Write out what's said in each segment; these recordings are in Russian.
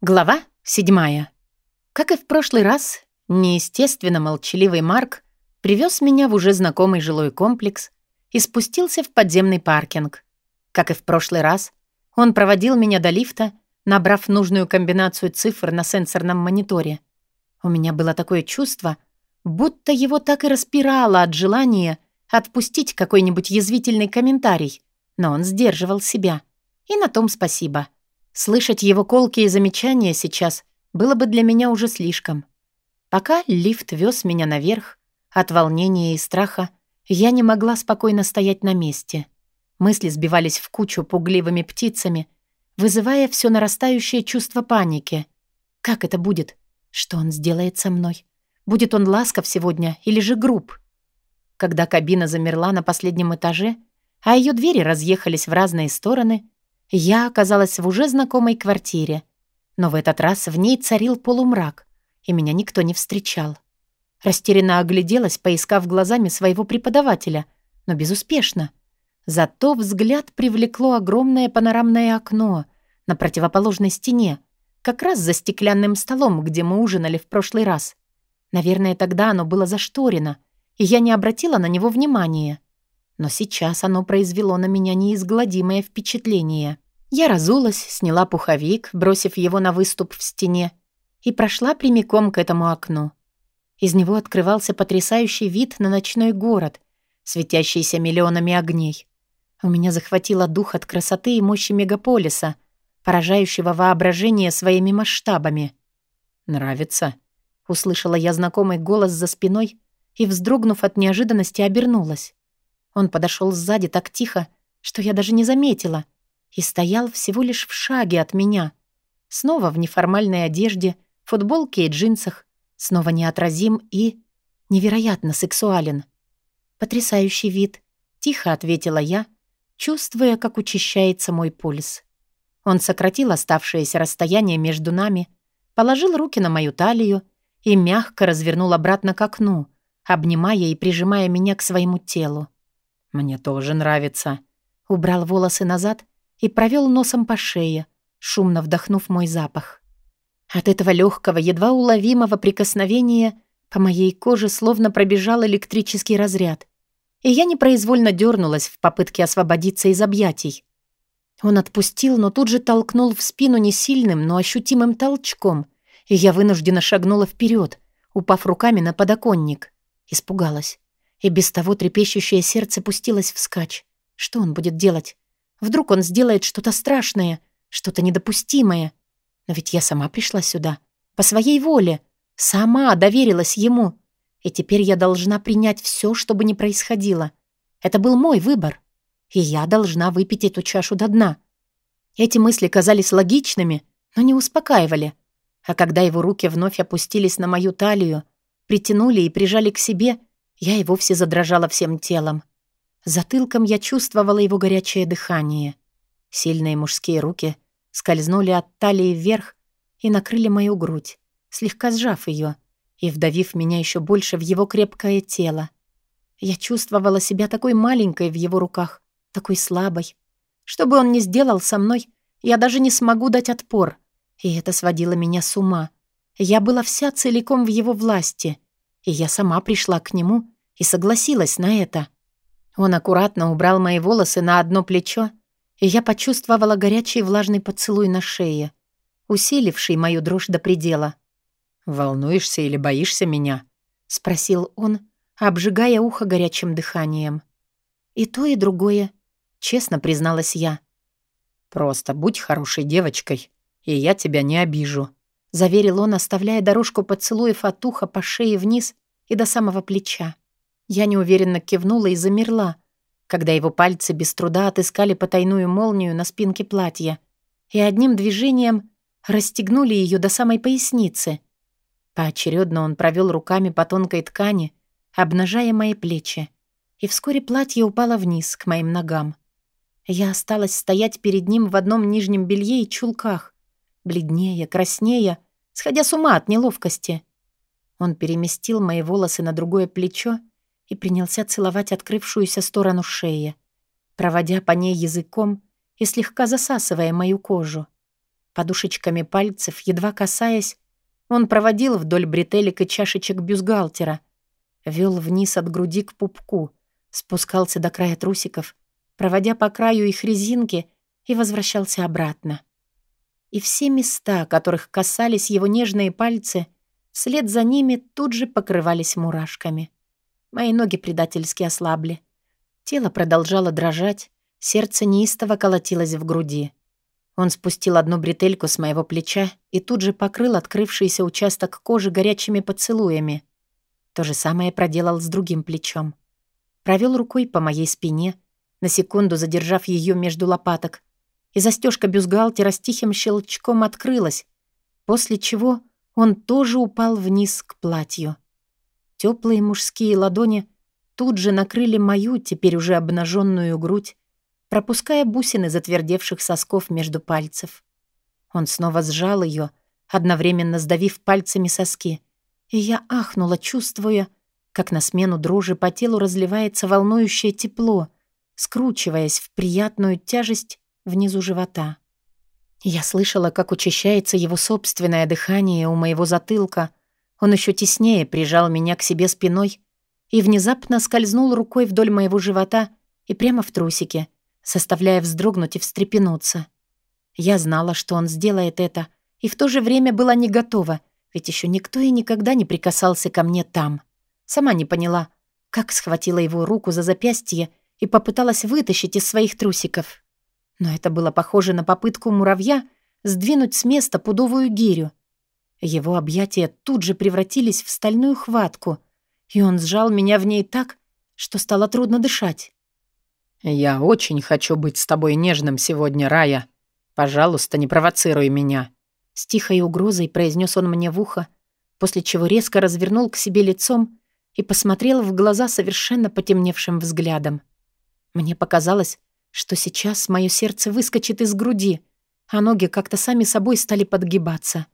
Глава седьмая. Как и в прошлый раз, неестественно молчаливый Марк привез меня в уже знакомый жилой комплекс и спустился в подземный паркинг. Как и в прошлый раз, он проводил меня до лифта, набрав нужную комбинацию цифр на сенсорном мониторе. У меня было такое чувство, будто его так и распирало от желания отпустить какой-нибудь язвительный комментарий, но он сдерживал себя. И на том спасибо. Слышать его колкие замечания сейчас было бы для меня уже слишком. Пока лифт вез меня наверх, от волнения и страха я не могла спокойно стоять на месте. Мысли сбивались в кучу пугливыми птицами, вызывая все нарастающее чувство паники. Как это будет? Что он сделает со мной? Будет он ласков сегодня или же груб? Когда кабина замерла на последнем этаже, а ее двери разъехались в разные стороны, я оказалась в уже знакомой квартире, но в этот раз в ней царил полумрак, и меня никто не встречал. Растерянно огляделась, поискав глазами своего преподавателя, но безуспешно. Зато взгляд привлекло огромное панорамное окно на противоположной стене, как раз за стеклянным столом, где мы ужинали в прошлый раз. Наверное, тогда оно было зашторено, и я не обратила на него внимания. Но сейчас оно произвело на меня неизгладимое впечатление. Я разулась, сняла пуховик, бросив его на выступ в стене, и прошла прямиком к этому окну. Из него открывался потрясающий вид на ночной город, светящийся миллионами огней. У меня захватило дух от красоты и мощи мегаполиса, поражающего воображение своими масштабами. «Нравится?» — услышала я знакомый голос за спиной и, вздрогнув от неожиданности, обернулась. Он подошел сзади так тихо, что я даже не заметила, и стоял всего лишь в шаге от меня. Снова в неформальной одежде, футболке и джинсах, снова неотразим и невероятно сексуален. «Потрясающий вид», — тихо ответила я, чувствуя, как учащается мой пульс. Он сократил оставшееся расстояние между нами, положил руки на мою талию и мягко развернул обратно к окну, обнимая и прижимая меня к своему телу. «Мне тоже нравится». Убрал волосы назад и провел носом по шее, шумно вдохнув мой запах. От этого легкого, едва уловимого прикосновения по моей коже словно пробежал электрический разряд, и я непроизвольно дернулась в попытке освободиться из объятий. Он отпустил, но тут же толкнул в спину не сильным, но ощутимым толчком, и я вынужденно шагнула вперед, упав руками на подоконник. Испугалась и без того трепещущее сердце пустилось вскачь. Что он будет делать? Вдруг он сделает что-то страшное, что-то недопустимое. Но ведь я сама пришла сюда, по своей воле, сама доверилась ему. И теперь я должна принять все, что бы ни происходило. Это был мой выбор. И я должна выпить эту чашу до дна. Эти мысли казались логичными, но не успокаивали. А когда его руки вновь опустились на мою талию, притянули и прижали к себе, я и вовсе задрожала всем телом. Затылком я чувствовала его горячее дыхание. Сильные мужские руки скользнули от талии вверх и накрыли мою грудь, слегка сжав ее и вдавив меня еще больше в его крепкое тело. Я чувствовала себя такой маленькой в его руках, такой слабой. Что бы он ни сделал со мной, я даже не смогу дать отпор. И это сводило меня с ума. Я была вся целиком в его власти — и я сама пришла к нему и согласилась на это. Он аккуратно убрал мои волосы на одно плечо, и я почувствовала горячий влажный поцелуй на шее, усиливший мою дрожь до предела. «Волнуешься или боишься меня?» — спросил он, обжигая ухо горячим дыханием. «И то, и другое», — честно призналась я. «Просто будь хорошей девочкой, и я тебя не обижу», — заверил он, оставляя дорожку поцелуев от уха по шее вниз и до самого плеча. Я неуверенно кивнула и замерла, когда его пальцы без труда отыскали потайную молнию на спинке платья и одним движением расстегнули ее до самой поясницы. Поочередно он провел руками по тонкой ткани, обнажая мои плечи, и вскоре платье упало вниз к моим ногам. Я осталась стоять перед ним в одном нижнем белье и чулках, бледнее, краснее, сходя с ума от неловкости. Он переместил мои волосы на другое плечо и принялся целовать открывшуюся сторону шеи, проводя по ней языком и слегка засасывая мою кожу. Подушечками пальцев, едва касаясь, он проводил вдоль бретелек и чашечек бюстгальтера, вел вниз от груди к пупку, спускался до края трусиков, проводя по краю их резинки и возвращался обратно. И все места, которых касались его нежные пальцы, вслед за ними тут же покрывались мурашками. Мои ноги предательски ослабли. Тело продолжало дрожать, сердце неистово колотилось в груди. Он спустил одну бретельку с моего плеча и тут же покрыл открывшийся участок кожи горячими поцелуями. То же самое проделал с другим плечом. Провел рукой по моей спине, на секунду задержав ее между лопаток, и застежка бюстгальтера с тихим щелчком открылась, после чего он тоже упал вниз к платью. Теплые мужские ладони тут же накрыли мою, теперь уже обнаженную грудь, пропуская бусины затвердевших сосков между пальцев. Он снова сжал ее, одновременно сдавив пальцами соски, и я ахнула, чувствуя, как на смену дрожи по телу разливается волнующее тепло, скручиваясь в приятную тяжесть внизу живота. Я слышала, как учащается его собственное дыхание у моего затылка. Он еще теснее прижал меня к себе спиной и внезапно скользнул рукой вдоль моего живота и прямо в трусики — заставляя вздрогнуть и встрепенуться. Я знала, что он сделает это, и в то же время была не готова, ведь еще никто и никогда не прикасался ко мне там. Сама не поняла, как схватила его руку за запястье и попыталась вытащить из своих трусиков. Но это было похоже на попытку муравья сдвинуть с места пудовую гирю. Его объятия тут же превратились в стальную хватку, и он сжал меня в ней так, что стало трудно дышать. «Я очень хочу быть с тобой нежным сегодня, Рая. Пожалуйста, не провоцируй меня». С тихой угрозой произнес он мне в ухо, после чего резко развернул к себе лицом и посмотрел в глаза совершенно потемневшим взглядом. Мне показалось, что сейчас мое сердце выскочит из груди, а ноги как-то сами собой стали подгибаться.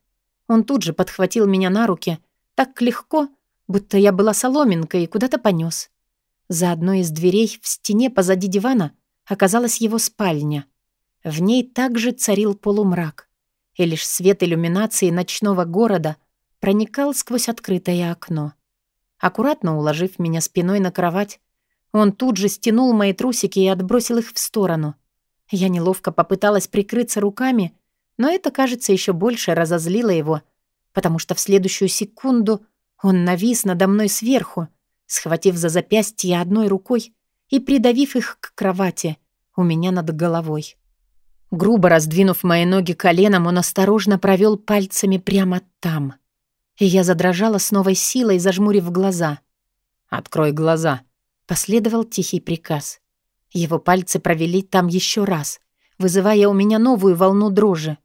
Он тут же подхватил меня на руки, так легко, будто я была соломинкой и куда-то понес. За одной из дверей в стене позади дивана оказалась его спальня. В ней также царил полумрак, и лишь свет иллюминации ночного города проникал сквозь открытое окно. Аккуратно уложив меня спиной на кровать, он тут же стянул мои трусики и отбросил их в сторону. Я неловко попыталась прикрыться руками, но это, кажется, еще больше разозлило его, потому что в следующую секунду он навис надо мной сверху, схватив за запястье одной рукой и придавив их к кровати у меня над головой. Грубо раздвинув мои ноги коленом, он осторожно провел пальцами прямо там. И я задрожала с новой силой, зажмурив глаза. «Открой глаза», — последовал тихий приказ. Его пальцы провели там еще раз, вызывая у меня новую волну дрожи.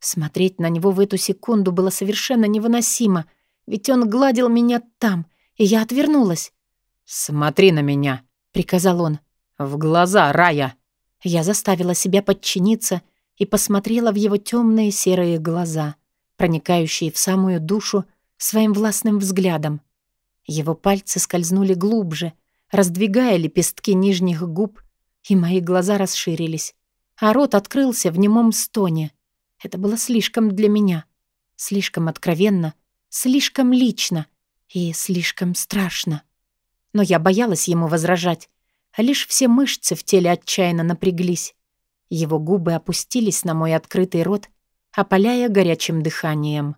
Смотреть на него в эту секунду было совершенно невыносимо, ведь он гладил меня там — и я отвернулась. «Смотри на меня», — приказал он. «В глаза, Рая!» Я заставила себя подчиниться и посмотрела в его темные серые глаза, проникающие в самую душу своим властным взглядом. Его пальцы скользнули глубже, раздвигая лепестки нижних губ, и мои глаза расширились, а рот открылся в немом стоне. Это было слишком для меня, слишком откровенно, слишком лично — и слишком страшно. Но я боялась ему возражать, а лишь все мышцы в теле отчаянно напряглись. Его губы опустились на мой открытый рот, опаляя горячим дыханием.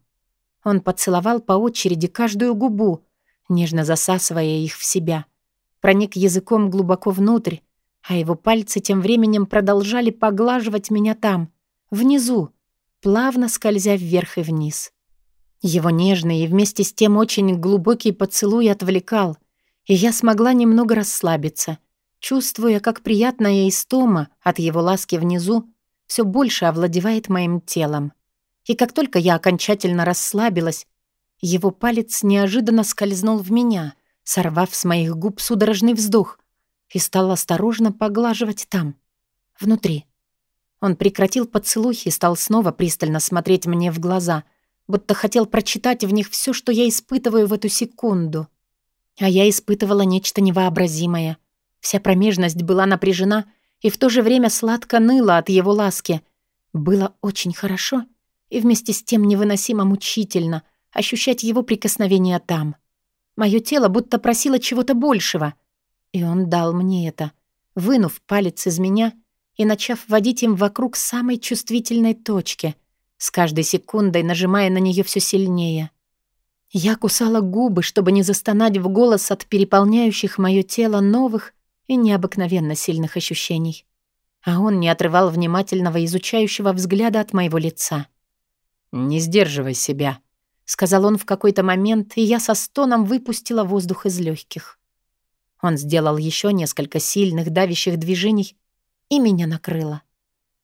Он поцеловал по очереди каждую губу, нежно засасывая их в себя. Проник языком глубоко внутрь, а его пальцы тем временем продолжали поглаживать меня там, внизу, плавно скользя вверх и вниз. Его нежный и вместе с тем очень глубокий поцелуй отвлекал, и я смогла немного расслабиться, чувствуя, как приятная истома от его ласки внизу все больше овладевает моим телом. И как только я окончательно расслабилась, его палец неожиданно скользнул в меня, сорвав с моих губ судорожный вздох, и стал осторожно поглаживать там, внутри. Он прекратил поцелуй и стал снова пристально смотреть мне в глаза — будто хотел прочитать в них все, что я испытываю в эту секунду. А я испытывала нечто невообразимое. Вся промежность была напряжена и в то же время сладко ныла от его ласки. Было очень хорошо и вместе с тем невыносимо мучительно ощущать его прикосновение там. Мое тело будто просило чего-то большего. И он дал мне это, вынув палец из меня и начав водить им вокруг самой чувствительной точки, с каждой секундой нажимая на нее все сильнее. Я кусала губы, чтобы не застонать в голос от переполняющих мое тело новых и необыкновенно сильных ощущений. А он не отрывал внимательного изучающего взгляда от моего лица. «Не сдерживай себя», — сказал он в какой-то момент, и я со стоном выпустила воздух из легких. Он сделал еще несколько сильных давящих движений, и меня накрыло.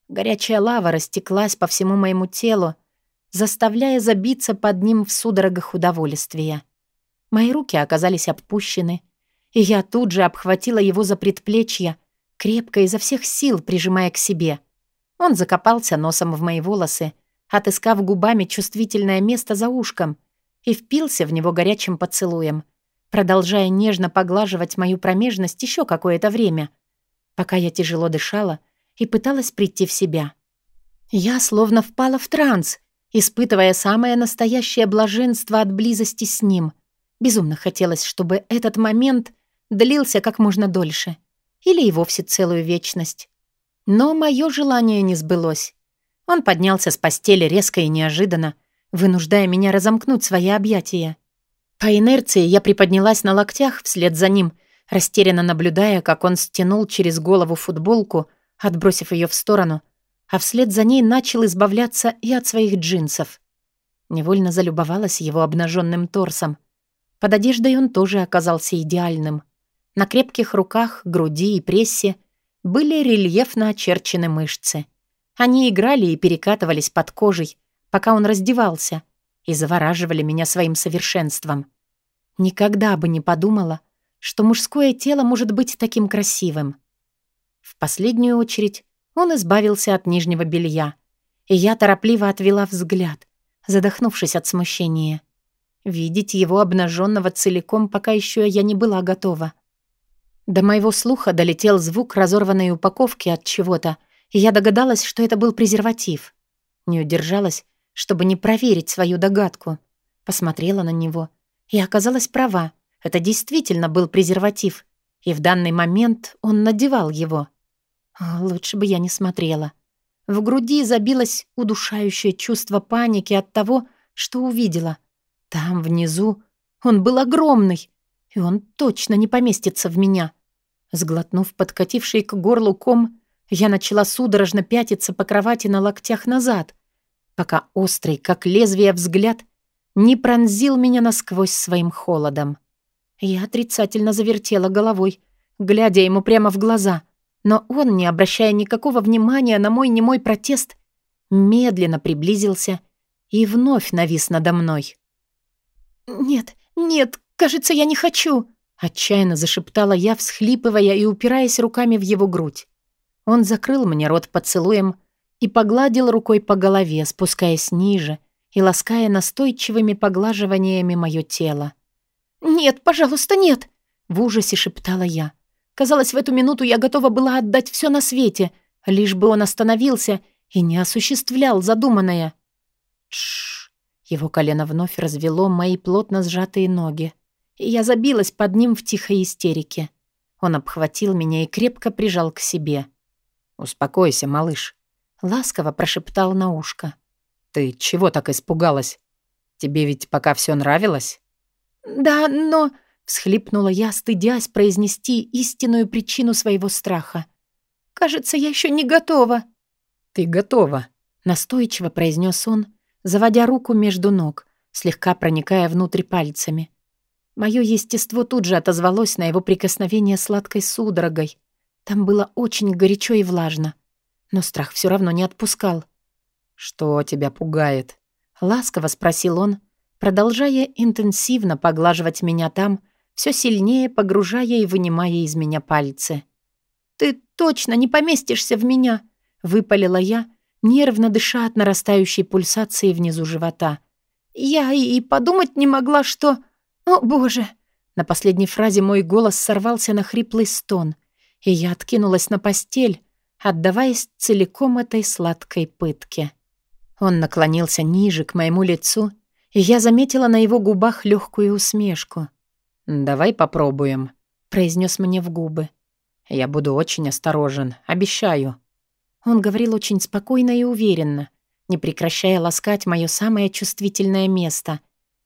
Горячая лава растеклась по всему моему телу, заставляя забиться под ним в судорогах удовольствия. Мои руки оказались опущены, и я тут же обхватила его за предплечье, крепко изо всех сил прижимая к себе. Он закопался носом в мои волосы, отыскав губами чувствительное место за ушком и впился в него горячим поцелуем, продолжая нежно поглаживать мою промежность еще какое-то время, пока я тяжело дышала и пыталась прийти в себя. Я словно впала в транс, испытывая самое настоящее блаженство от близости с ним. Безумно хотелось, чтобы этот момент длился как можно дольше. Или и вовсе целую вечность. Но мое желание не сбылось. Он поднялся с постели резко и неожиданно, вынуждая меня разомкнуть свои объятия. По инерции я приподнялась на локтях вслед за ним, растерянно наблюдая, как он стянул через голову футболку, отбросив ее в сторону, а вслед за ней начал избавляться и от своих джинсов. Невольно залюбовалась его обнаженным торсом. Под одеждой он тоже оказался идеальным. На крепких руках, груди и прессе были рельефно очерчены мышцы. Они играли и перекатывались под кожей, пока он раздевался, и завораживали меня своим совершенством. Никогда бы не подумала, что мужское тело может быть таким красивым. В последнюю очередь он избавился от нижнего белья, и я торопливо отвела взгляд, задохнувшись от смущения. Видеть его обнаженного целиком пока еще я не была готова. До моего слуха долетел звук разорванной упаковки от чего-то, я догадалась, что это был презерватив. Не удержалась, чтобы не проверить свою догадку. Посмотрела на него и оказалась права. Это действительно был презерватив, и в данный момент он надевал его. Лучше бы я не смотрела. В груди забилось удушающее чувство паники от того, что увидела. Там, внизу, он был огромный, и он точно не поместится в меня. Сглотнув подкативший к горлу ком, я начала судорожно пятиться по кровати на локтях назад, пока острый, как лезвие, взгляд не пронзил меня насквозь своим холодом. Я отрицательно завертела головой, глядя ему прямо в глаза — но он, не обращая никакого внимания на мой немой протест, медленно приблизился и вновь навис надо мной. «Нет, нет, кажется, я не хочу!» Отчаянно зашептала я, всхлипывая и упираясь руками в его грудь. Он закрыл мне рот поцелуем и погладил рукой по голове, спускаясь ниже и лаская настойчивыми поглаживаниями мое тело. «Нет, пожалуйста, нет!» — в ужасе шептала я. Казалось, в эту минуту я готова была отдать все на свете, лишь бы он остановился и не осуществлял задуманное. Тш! Его колено вновь развело мои плотно сжатые ноги, и я забилась под ним в тихой истерике. Он обхватил меня и крепко прижал к себе. «Успокойся, малыш», — ласково прошептал на ушко. «Ты чего так испугалась? Тебе ведь пока все нравилось?» «Да, но...» Всхлипнула я, стыдясь произнести истинную причину своего страха. «Кажется, я еще не готова». «Ты готова», — настойчиво произнес он, заводя руку между ног, слегка проникая внутрь пальцами. Мое естество тут же отозвалось на его прикосновение сладкой судорогой. Там было очень горячо и влажно. Но страх все равно не отпускал. «Что тебя пугает?» — ласково спросил он, продолжая интенсивно поглаживать меня там, все сильнее погружая и вынимая из меня пальцы. «Ты точно не поместишься в меня!» — выпалила я, нервно дыша от нарастающей пульсации внизу живота. «Я и подумать не могла, что... О, боже!» На последней фразе мой голос сорвался на хриплый стон, и я откинулась на постель, отдаваясь целиком этой сладкой пытке. Он наклонился ниже к моему лицу, и я заметила на его губах легкую усмешку. «Давай попробуем», — произнес мне в губы. «Я буду очень осторожен, обещаю». Он говорил очень спокойно и уверенно, не прекращая ласкать мое самое чувствительное место.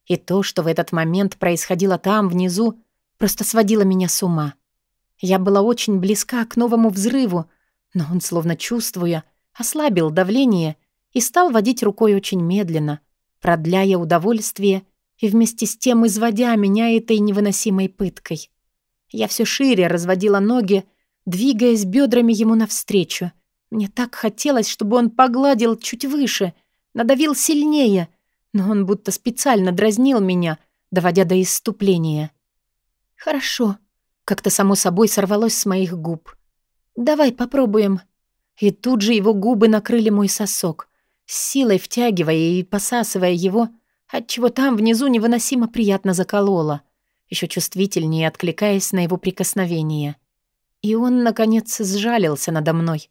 И то, что в этот момент происходило там, внизу, просто сводило меня с ума. Я была очень близка к новому взрыву, но он, словно чувствуя, ослабил давление и стал водить рукой очень медленно, продляя удовольствие и вместе с тем изводя меня этой невыносимой пыткой. Я все шире разводила ноги, двигаясь бедрами ему навстречу. Мне так хотелось, чтобы он погладил чуть выше, надавил сильнее, но он будто специально дразнил меня, доводя до исступления. «Хорошо», — как-то само собой сорвалось с моих губ. «Давай попробуем». И тут же его губы накрыли мой сосок, силой втягивая и посасывая его, отчего там внизу невыносимо приятно закололо, еще чувствительнее откликаясь на его прикосновение. И он, наконец, сжалился надо мной,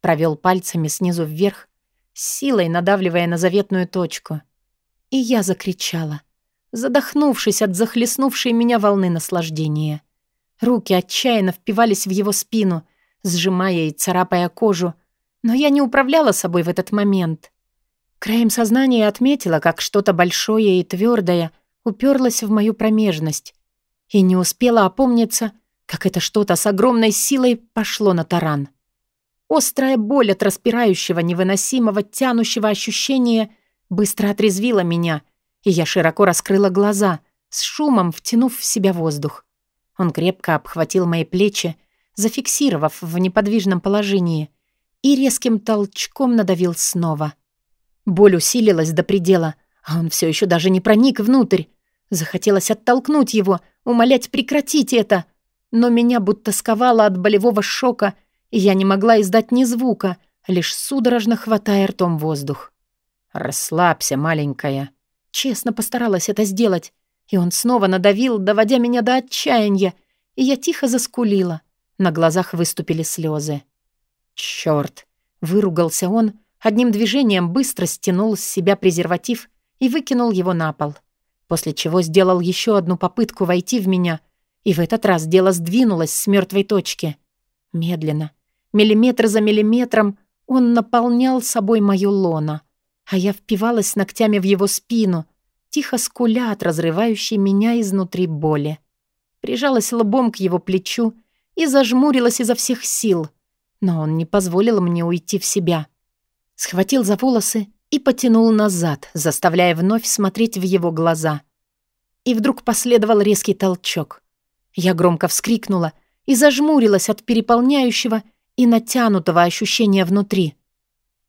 провел пальцами снизу вверх, силой надавливая на заветную точку. И я закричала, задохнувшись от захлестнувшей меня волны наслаждения. Руки отчаянно впивались в его спину, сжимая и царапая кожу, но я не управляла собой в этот момент. Краем сознания отметила, как что-то большое и твердое уперлось в мою промежность, и не успела опомниться, как это что-то с огромной силой пошло на таран. Острая боль от распирающего, невыносимого, тянущего ощущения быстро отрезвила меня, и я широко раскрыла глаза, с шумом втянув в себя воздух. Он крепко обхватил мои плечи, зафиксировав в неподвижном положении, и резким толчком надавил снова — Боль усилилась до предела, а он все еще даже не проник внутрь. Захотелось оттолкнуть его, умолять прекратить это. Но меня будто сковало от болевого шока, и я не могла издать ни звука, лишь судорожно хватая ртом воздух. «Расслабься, маленькая». Честно постаралась это сделать, и он снова надавил, доводя меня до отчаяния, и я тихо заскулила. На глазах выступили слезы. «Чёрт!» — выругался он, — Одним движением быстро стянул с себя презерватив и выкинул его на пол. После чего сделал еще одну попытку войти в меня, и в этот раз дело сдвинулось с мертвой точки. Медленно, миллиметр за миллиметром, он наполнял собой мою лоно, а я впивалась ногтями в его спину, тихо скуля от разрывающей меня изнутри боли. Прижалась лбом к его плечу и зажмурилась изо всех сил, но он не позволил мне уйти в себя схватил за волосы и потянул назад, заставляя вновь смотреть в его глаза. И вдруг последовал резкий толчок. Я громко вскрикнула и зажмурилась от переполняющего и натянутого ощущения внутри.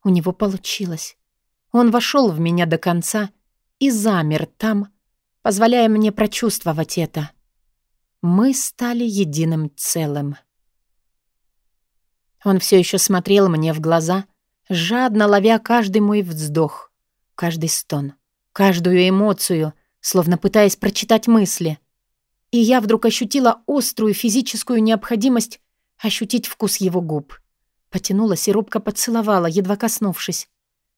У него получилось. Он вошел в меня до конца и замер там, позволяя мне прочувствовать это. Мы стали единым целым. Он все еще смотрел мне в глаза — жадно ловя каждый мой вздох, каждый стон, каждую эмоцию, словно пытаясь прочитать мысли. И я вдруг ощутила острую физическую необходимость ощутить вкус его губ. Потянулась и робко поцеловала, едва коснувшись.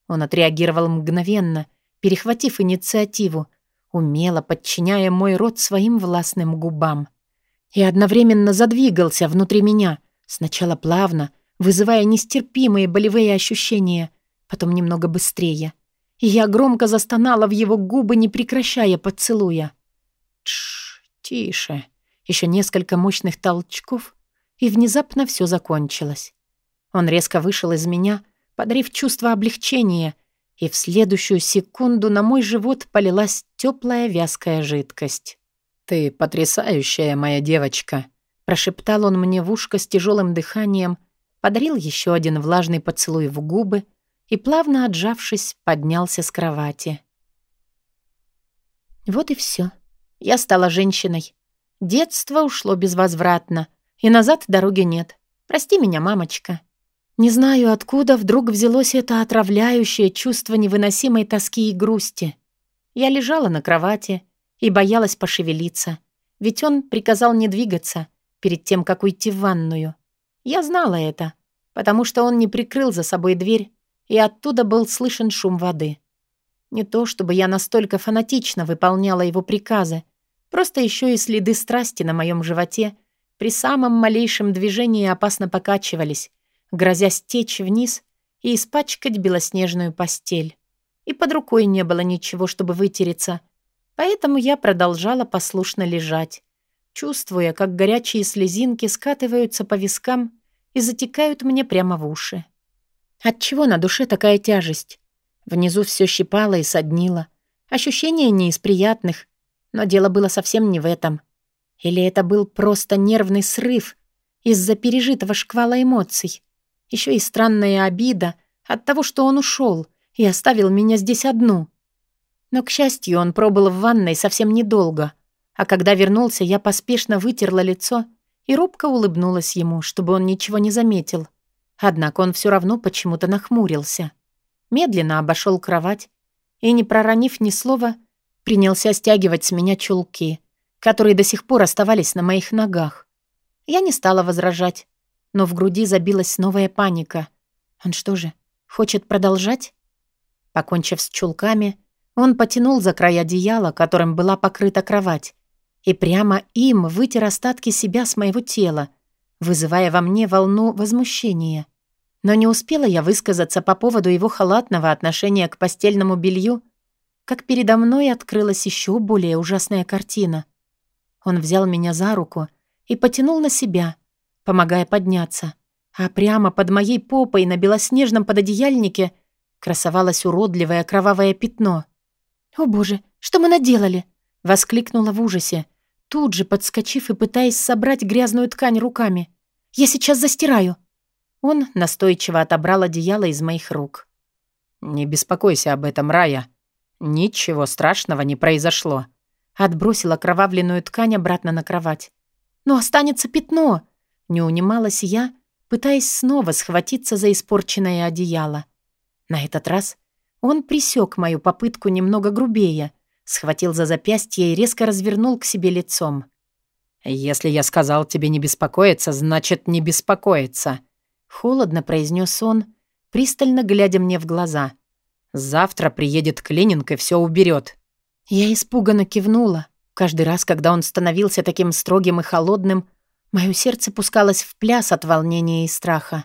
Он отреагировал мгновенно, перехватив инициативу, умело подчиняя мой рот своим властным губам. И одновременно задвигался внутри меня, сначала плавно, вызывая нестерпимые болевые ощущения, потом немного быстрее. И я громко застонала в его губы, не прекращая поцелуя. Тш, тише. Еще несколько мощных толчков, и внезапно все закончилось. Он резко вышел из меня, подарив чувство облегчения, и в следующую секунду на мой живот полилась теплая вязкая жидкость. «Ты потрясающая моя девочка», — прошептал он мне в ушко с тяжелым дыханием — подарил еще один влажный поцелуй в губы и, плавно отжавшись, поднялся с кровати. Вот и все. Я стала женщиной. Детство ушло безвозвратно, и назад дороги нет. Прости меня, мамочка. Не знаю, откуда вдруг взялось это отравляющее чувство невыносимой тоски и грусти. Я лежала на кровати и боялась пошевелиться, ведь он приказал не двигаться перед тем, как уйти в ванную. Я знала это, потому что он не прикрыл за собой дверь и оттуда был слышен шум воды. Не то чтобы я настолько фанатично выполняла его приказы, просто еще и следы страсти на моем животе при самом малейшем движении опасно покачивались, грозя стечь вниз и испачкать белоснежную постель. И под рукой не было ничего, чтобы вытереться, поэтому я продолжала послушно лежать, чувствуя, как горячие слезинки скатываются по вискам и затекают мне прямо в уши. Отчего на душе такая тяжесть? Внизу все щипало и соднило. Ощущения не из приятных, но дело было совсем не в этом. Или это был просто нервный срыв из-за пережитого шквала эмоций? Еще и странная обида от того, что он ушел и оставил меня здесь одну. Но, к счастью, он пробыл в ванной совсем недолго, а когда вернулся, я поспешно вытерла лицо и робко улыбнулась ему, чтобы он ничего не заметил. Однако он все равно почему-то нахмурился. Медленно обошел кровать и, не проронив ни слова, принялся стягивать с меня чулки, которые до сих пор оставались на моих ногах. Я не стала возражать, но в груди забилась новая паника. Он что же, хочет продолжать? Покончив с чулками, он потянул за край одеяла, которым была покрыта кровать, и прямо им вытер остатки себя с моего тела, вызывая во мне волну возмущения. Но не успела я высказаться по поводу его халатного отношения к постельному белью, как передо мной открылась еще более ужасная картина. Он взял меня за руку и потянул на себя, помогая подняться, а прямо под моей попой на белоснежном пододеяльнике красовалось уродливое кровавое пятно. «О боже, что мы наделали!» — воскликнула в ужасе, тут же подскочив и пытаясь собрать грязную ткань руками. «Я сейчас застираю!» Он настойчиво отобрал одеяло из моих рук. «Не беспокойся об этом, Рая. Ничего страшного не произошло». Отбросила кровавленную ткань обратно на кровать. «Но останется пятно!» Не унималась я, пытаясь снова схватиться за испорченное одеяло. На этот раз он присек мою попытку немного грубее, схватил за запястье и резко развернул к себе лицом. «Если я сказал тебе не беспокоиться, значит, не беспокоиться», Холодно произнес он, пристально глядя мне в глаза. «Завтра приедет клининг и все уберет». Я испуганно кивнула. Каждый раз, когда он становился таким строгим и холодным, мое сердце пускалось в пляс от волнения и страха.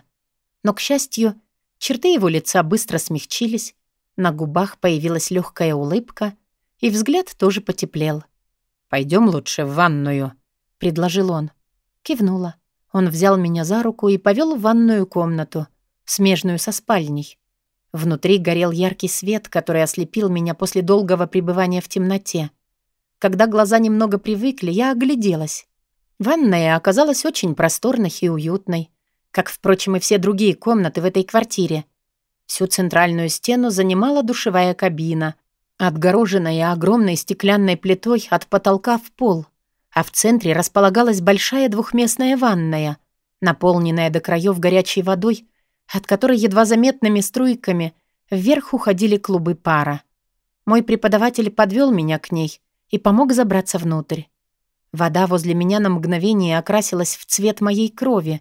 Но, к счастью, черты его лица быстро смягчились, на губах появилась легкая улыбка, и взгляд тоже потеплел. Пойдем лучше в ванную», — предложил он. Кивнула. Он взял меня за руку и повел в ванную комнату, смежную со спальней. Внутри горел яркий свет, который ослепил меня после долгого пребывания в темноте. Когда глаза немного привыкли, я огляделась. Ванная оказалась очень просторной и уютной, как, впрочем, и все другие комнаты в этой квартире. Всю центральную стену занимала душевая кабина, отгороженная огромной стеклянной плитой от потолка в пол — а в центре располагалась большая двухместная ванная, наполненная до краев горячей водой, от которой едва заметными струйками вверх уходили клубы пара. Мой преподаватель подвел меня к ней и помог забраться внутрь. Вода возле меня на мгновение окрасилась в цвет моей крови,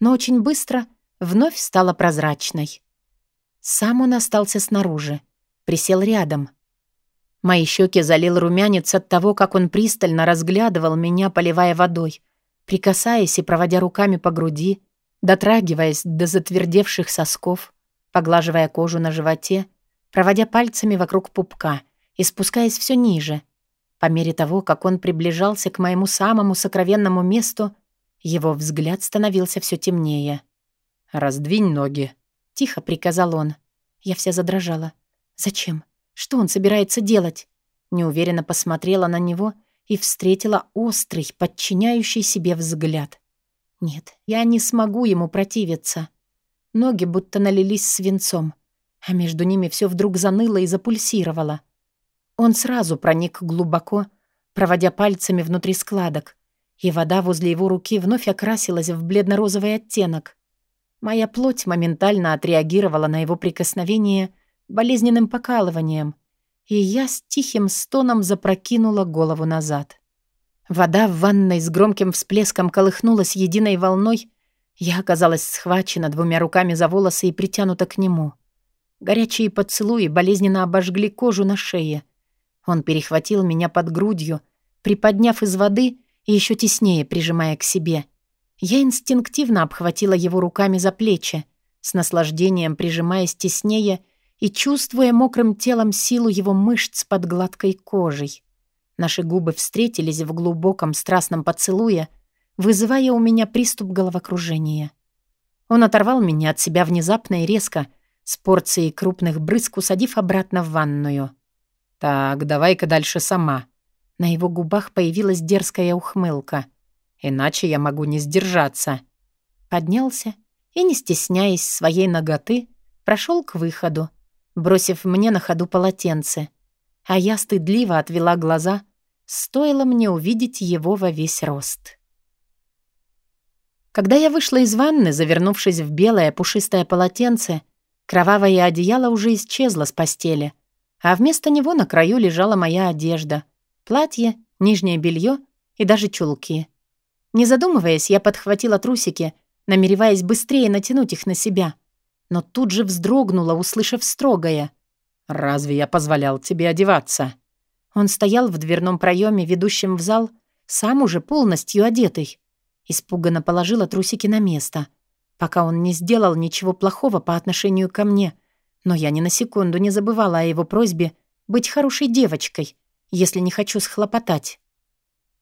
но очень быстро вновь стала прозрачной. Сам он остался снаружи, присел рядом — Мои щеки залил румянец от того, как он пристально разглядывал меня, поливая водой, прикасаясь и проводя руками по груди, дотрагиваясь до затвердевших сосков, поглаживая кожу на животе, проводя пальцами вокруг пупка и спускаясь все ниже. По мере того, как он приближался к моему самому сокровенному месту, его взгляд становился все темнее. «Раздвинь ноги», — тихо приказал он. Я вся задрожала. «Зачем? Что он собирается делать? Неуверенно посмотрела на него и встретила острый, подчиняющий себе взгляд. Нет, я не смогу ему противиться. Ноги будто налились свинцом, а между ними все вдруг заныло и запульсировало. Он сразу проник глубоко, проводя пальцами внутри складок, и вода возле его руки вновь окрасилась в бледно-розовый оттенок. Моя плоть моментально отреагировала на его прикосновение болезненным покалыванием, и я с тихим стоном запрокинула голову назад. Вода в ванной с громким всплеском колыхнулась единой волной, я оказалась схвачена двумя руками за волосы и притянута к нему. Горячие поцелуи болезненно обожгли кожу на шее. Он перехватил меня под грудью, приподняв из воды и еще теснее прижимая к себе. Я инстинктивно обхватила его руками за плечи, с наслаждением прижимаясь теснее и чувствуя мокрым телом силу его мышц под гладкой кожей. Наши губы встретились в глубоком страстном поцелуе, вызывая у меня приступ головокружения. Он оторвал меня от себя внезапно и резко, с порцией крупных брызг усадив обратно в ванную. «Так, давай-ка дальше сама». На его губах появилась дерзкая ухмылка. «Иначе я могу не сдержаться». Поднялся и, не стесняясь своей ноготы, прошел к выходу, бросив мне на ходу полотенце. А я стыдливо отвела глаза, стоило мне увидеть его во весь рост. Когда я вышла из ванны, завернувшись в белое пушистое полотенце, кровавое одеяло уже исчезло с постели, а вместо него на краю лежала моя одежда, платье, нижнее белье и даже чулки. Не задумываясь, я подхватила трусики, намереваясь быстрее натянуть их на себя, но тут же вздрогнула, услышав строгое. «Разве я позволял тебе одеваться?» Он стоял в дверном проеме, ведущем в зал, сам уже полностью одетый. Испуганно положила трусики на место, пока он не сделал ничего плохого по отношению ко мне. Но я ни на секунду не забывала о его просьбе быть хорошей девочкой, если не хочу схлопотать.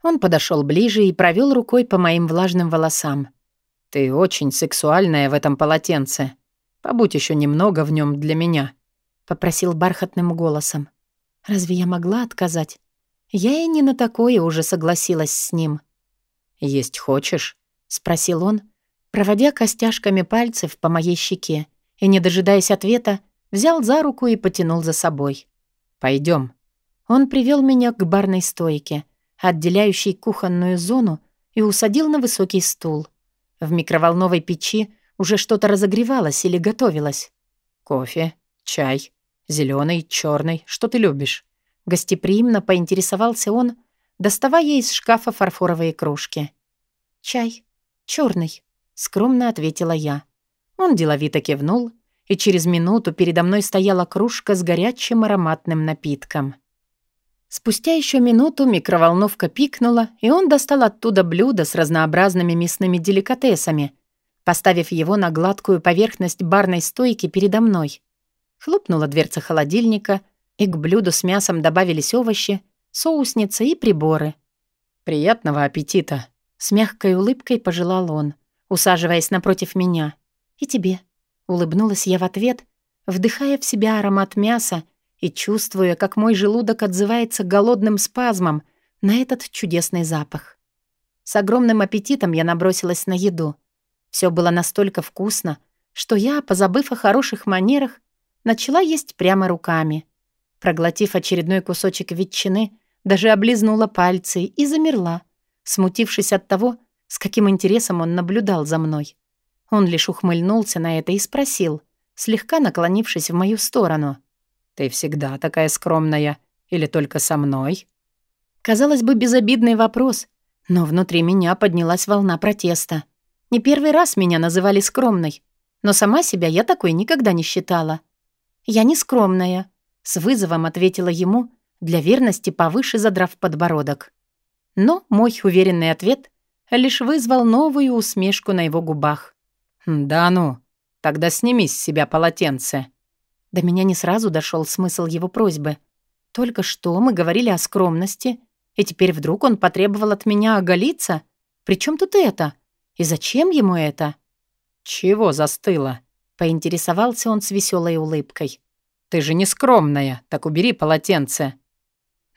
Он подошел ближе и провел рукой по моим влажным волосам. «Ты очень сексуальная в этом полотенце. Побудь еще немного в нем для меня», — попросил бархатным голосом. Разве я могла отказать? Я и не на такое уже согласилась с ним. «Есть хочешь?» — спросил он, проводя костяшками пальцев по моей щеке, и, не дожидаясь ответа, взял за руку и потянул за собой. Пойдем. Он привел меня к барной стойке, отделяющей кухонную зону, и усадил на высокий стул. В микроволновой печи уже что-то разогревалось или готовилось. Кофе, чай, зеленый, черный, что ты любишь? Гостеприимно поинтересовался он, доставая из шкафа фарфоровые кружки. «Чай. черный, скромно ответила я. Он деловито кивнул, и через минуту передо мной стояла кружка с горячим ароматным напитком. Спустя еще минуту микроволновка пикнула, и он достал оттуда блюдо с разнообразными мясными деликатесами, поставив его на гладкую поверхность барной стойки передо мной. Хлопнула дверца холодильника, и к блюду с мясом добавились овощи, соусница и приборы. «Приятного аппетита!» С мягкой улыбкой пожелал он, усаживаясь напротив меня. «И тебе». Улыбнулась я в ответ, вдыхая в себя аромат мяса и чувствуя, как мой желудок отзывается голодным спазмом на этот чудесный запах. С огромным аппетитом я набросилась на еду. Все было настолько вкусно, что я, позабыв о хороших манерах, начала есть прямо руками. Проглотив очередной кусочек ветчины, даже облизнула пальцы и замерла, смутившись от того, с каким интересом он наблюдал за мной. Он лишь ухмыльнулся на это и спросил, слегка наклонившись в мою сторону. «Ты всегда такая скромная? Или только со мной?» Казалось бы, безобидный вопрос, но внутри меня поднялась волна протеста. Не первый раз меня называли скромной, но сама себя я такой никогда не считала. «Я не скромная», — с вызовом ответила ему, для верности повыше задрав подбородок. Но мой уверенный ответ лишь вызвал новую усмешку на его губах. «Да ну, тогда сними с себя полотенце». До меня не сразу дошел смысл его просьбы. Только что мы говорили о скромности, и теперь вдруг он потребовал от меня оголиться? Причем тут это? И зачем ему это? «Чего застыло?» — поинтересовался он с веселой улыбкой. «Ты же не скромная, так убери полотенце».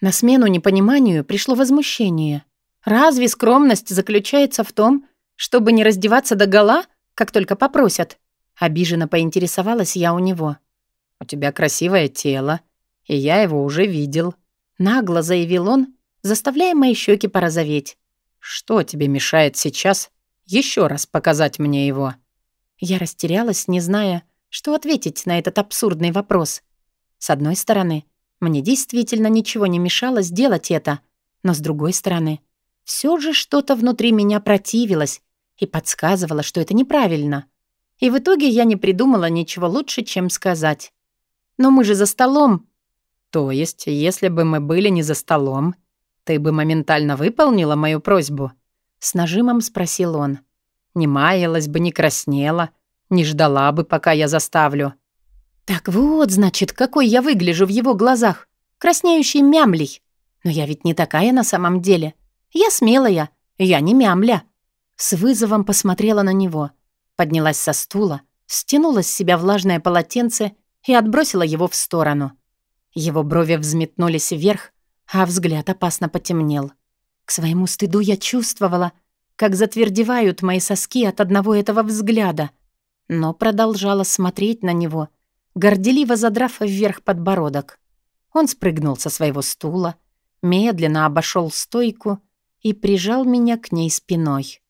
На смену непониманию пришло возмущение. Разве скромность заключается в том, чтобы не раздеваться до гола, как только попросят? Обиженно поинтересовалась я у него. «У тебя красивое тело, и я его уже видел», — нагло заявил он, заставляя мои щеки порозоветь. «Что тебе мешает сейчас еще раз показать мне его?» Я растерялась, не зная, что ответить на этот абсурдный вопрос. С одной стороны, мне действительно ничего не мешало сделать это, но с другой стороны, все же что-то внутри меня противилось и подсказывало, что это неправильно. И в итоге я не придумала ничего лучше, чем сказать. Но мы же за столом». «То есть, если бы мы были не за столом, ты бы моментально выполнила мою просьбу?» С нажимом спросил он. «Не маялась бы, не краснела, не ждала бы, пока я заставлю». «Так вот, значит, какой я выгляжу в его глазах. Краснеющий мямлей. Но я ведь не такая на самом деле. Я смелая, я не мямля». С вызовом посмотрела на него. Поднялась со стула, стянула с себя влажное полотенце и отбросила его в сторону. Его брови взметнулись вверх, а взгляд опасно потемнел. К своему стыду я чувствовала, как затвердевают мои соски от одного этого взгляда, но продолжала смотреть на него, горделиво задрав вверх подбородок. Он спрыгнул со своего стула, медленно обошел стойку и прижал меня к ней спиной.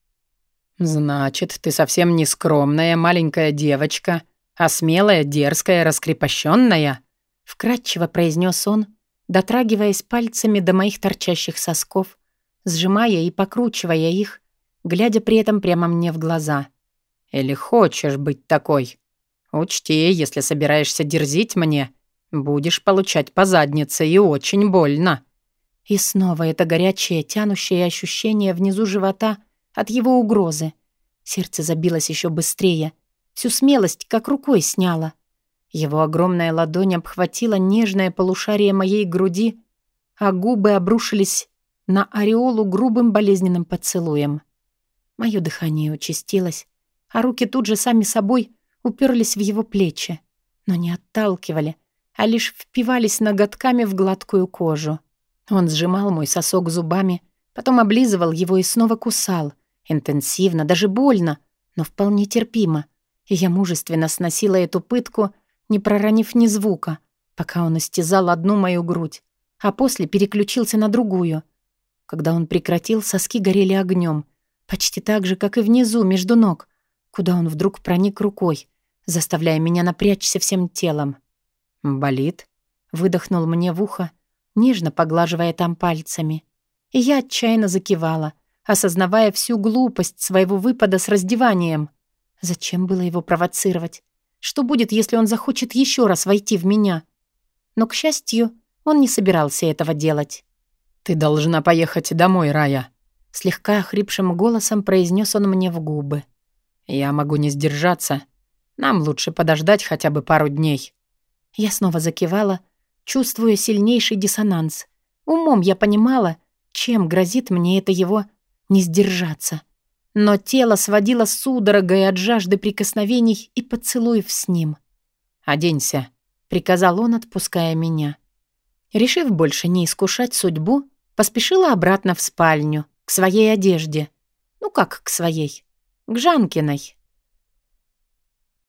«Значит, ты совсем не скромная маленькая девочка, а смелая, дерзкая, раскрепощенная?» — вкратчиво произнес он, дотрагиваясь пальцами до моих торчащих сосков, сжимая и покручивая их, глядя при этом прямо мне в глаза. «Или хочешь быть такой? Учти, если собираешься дерзить мне, будешь получать по заднице и очень больно». И снова это горячее, тянущее ощущение внизу живота от его угрозы. Сердце забилось еще быстрее. Всю смелость как рукой сняло. Его огромная ладонь обхватила нежное полушарие моей груди, а губы обрушились на ореолу грубым болезненным поцелуем. Мое дыхание участилось, а руки тут же сами собой уперлись в его плечи, но не отталкивали, а лишь впивались ноготками в гладкую кожу. Он сжимал мой сосок зубами, потом облизывал его и снова кусал. Интенсивно, даже больно, но вполне терпимо. И я мужественно сносила эту пытку — не проронив ни звука, пока он истязал одну мою грудь, а после переключился на другую. Когда он прекратил, соски горели огнем, почти так же, как и внизу, между ног, куда он вдруг проник рукой, заставляя меня напрячься всем телом. «Болит?» — выдохнул мне в ухо, нежно поглаживая там пальцами. И я отчаянно закивала, осознавая всю глупость своего выпада с раздеванием. Зачем было его провоцировать? Что будет, если он захочет еще раз войти в меня? Но, к счастью, он не собирался этого делать. «Ты должна поехать домой, Рая», — слегка охрипшим голосом произнес он мне в губы. «Я могу не сдержаться. Нам лучше подождать хотя бы пару дней». Я снова закивала, чувствуя сильнейший диссонанс. Умом я понимала, чем грозит мне это его не сдержаться но тело сводило судорогой от жажды прикосновений и поцелуев с ним. «Оденься», — приказал он, отпуская меня. Решив больше не искушать судьбу, поспешила обратно в спальню, к своей одежде. Ну как к своей? К Жанкиной.